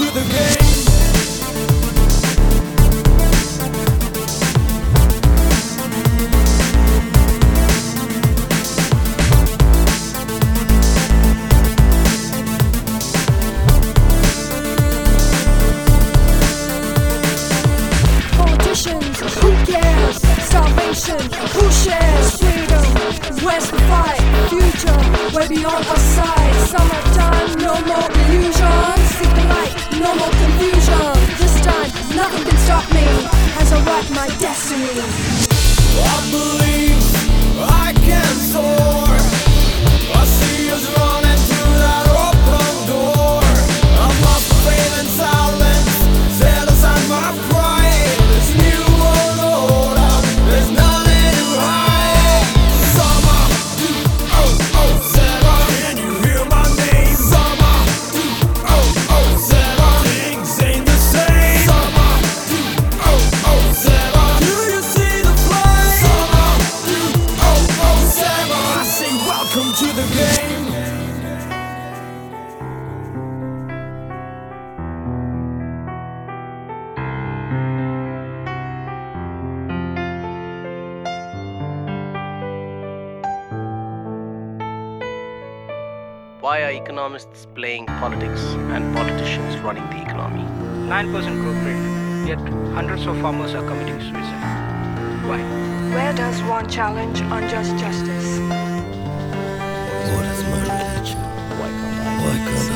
to the game. Who shares freedom? Where's the fight? Future, way beyond our sight. Summertime. Why are economists playing politics and politicians running the economy? 9% growth rate, yet hundreds of farmers are committing suicide. Why? Where does one challenge unjust justice? What is my religion? Why can't I? Why can't